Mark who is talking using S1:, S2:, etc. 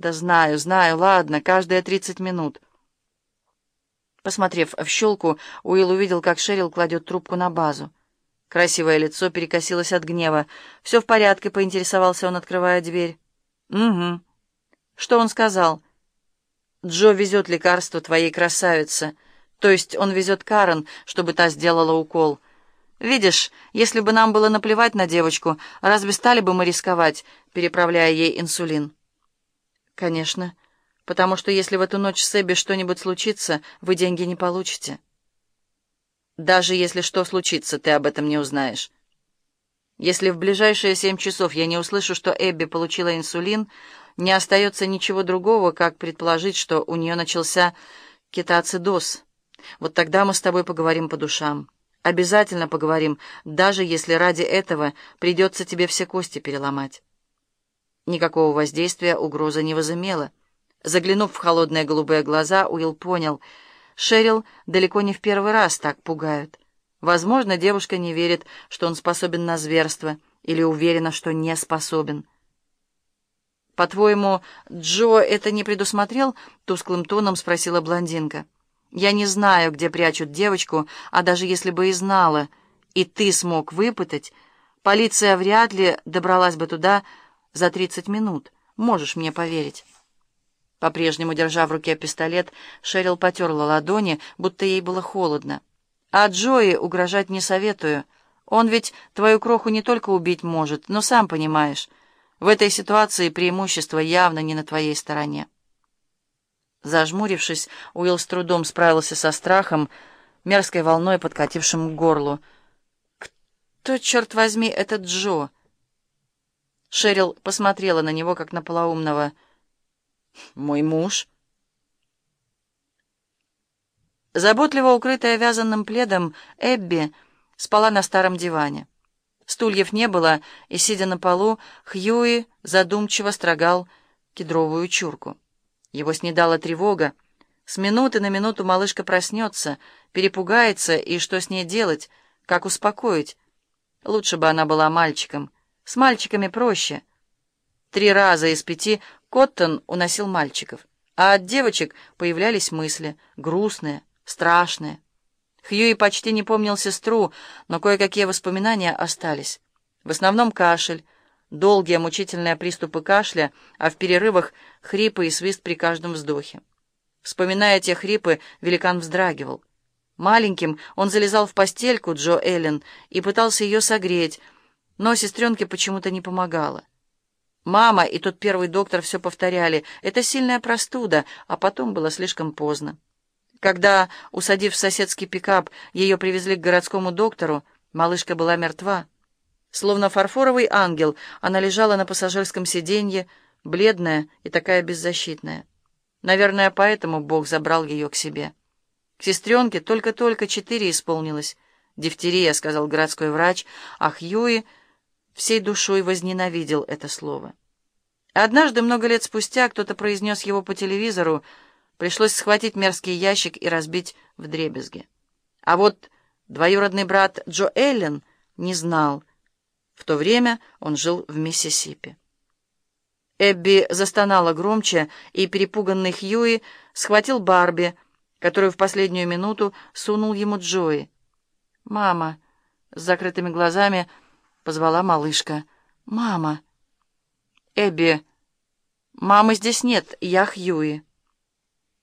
S1: «Да знаю, знаю, ладно, каждые тридцать минут». Посмотрев в щелку, Уилл увидел, как Шерил кладет трубку на базу. Красивое лицо перекосилось от гнева. «Все в порядке», — поинтересовался он, открывая дверь. «Угу». «Что он сказал?» «Джо везет лекарство твоей красавице. То есть он везет Карен, чтобы та сделала укол. Видишь, если бы нам было наплевать на девочку, разве стали бы мы рисковать, переправляя ей инсулин?» «Конечно, потому что если в эту ночь с Эбби что-нибудь случится, вы деньги не получите». «Даже если что случится, ты об этом не узнаешь». Если в ближайшие семь часов я не услышу, что Эбби получила инсулин, не остается ничего другого, как предположить, что у нее начался кетоацидоз. Вот тогда мы с тобой поговорим по душам. Обязательно поговорим, даже если ради этого придется тебе все кости переломать. Никакого воздействия угроза не возымела. Заглянув в холодные голубые глаза, Уилл понял, Шерил далеко не в первый раз так пугают. Возможно, девушка не верит, что он способен на зверство, или уверена, что не способен. «По-твоему, Джо это не предусмотрел?» — тусклым тоном спросила блондинка. «Я не знаю, где прячут девочку, а даже если бы и знала, и ты смог выпытать, полиция вряд ли добралась бы туда за тридцать минут. Можешь мне поверить?» По-прежнему, держа в руке пистолет, Шерил потерла ладони, будто ей было холодно. А Джои угрожать не советую. Он ведь твою кроху не только убить может, но сам понимаешь. В этой ситуации преимущество явно не на твоей стороне. Зажмурившись, Уилл с трудом справился со страхом, мерзкой волной, подкатившим к горлу. «Кто, черт возьми, этот Джо?» Шерил посмотрела на него, как на полоумного. «Мой муж». Заботливо укрытая вязаным пледом, Эбби спала на старом диване. Стульев не было, и, сидя на полу, Хьюи задумчиво строгал кедровую чурку. Его снедала тревога. С минуты на минуту малышка проснется, перепугается, и что с ней делать, как успокоить? Лучше бы она была мальчиком. С мальчиками проще. Три раза из пяти Коттон уносил мальчиков, а от девочек появлялись мысли, грустные, страшное. Хьюи почти не помнил сестру, но кое-какие воспоминания остались. В основном кашель, долгие мучительные приступы кашля, а в перерывах хрипы и свист при каждом вздохе. Вспоминая те хрипы, великан вздрагивал. Маленьким он залезал в постельку Джо Эллен и пытался ее согреть, но сестренке почему-то не помогало. Мама и тот первый доктор все повторяли, это сильная простуда, а потом было слишком поздно. Когда, усадив в соседский пикап, ее привезли к городскому доктору, малышка была мертва. Словно фарфоровый ангел, она лежала на пассажирском сиденье, бледная и такая беззащитная. Наверное, поэтому Бог забрал ее к себе. К сестренке только-только четыре исполнилось. «Дифтерия», — сказал городской врач, а Хьюи всей душой возненавидел это слово. Однажды, много лет спустя, кто-то произнес его по телевизору, Пришлось схватить мерзкий ящик и разбить в дребезги. А вот двоюродный брат Джо Эллен не знал. В то время он жил в Миссисипи. Эбби застонала громче, и перепуганный Хьюи схватил Барби, которую в последнюю минуту сунул ему Джои. «Мама!» — с закрытыми глазами позвала малышка. «Мама!» «Эбби!» «Мамы здесь нет, я Хьюи!»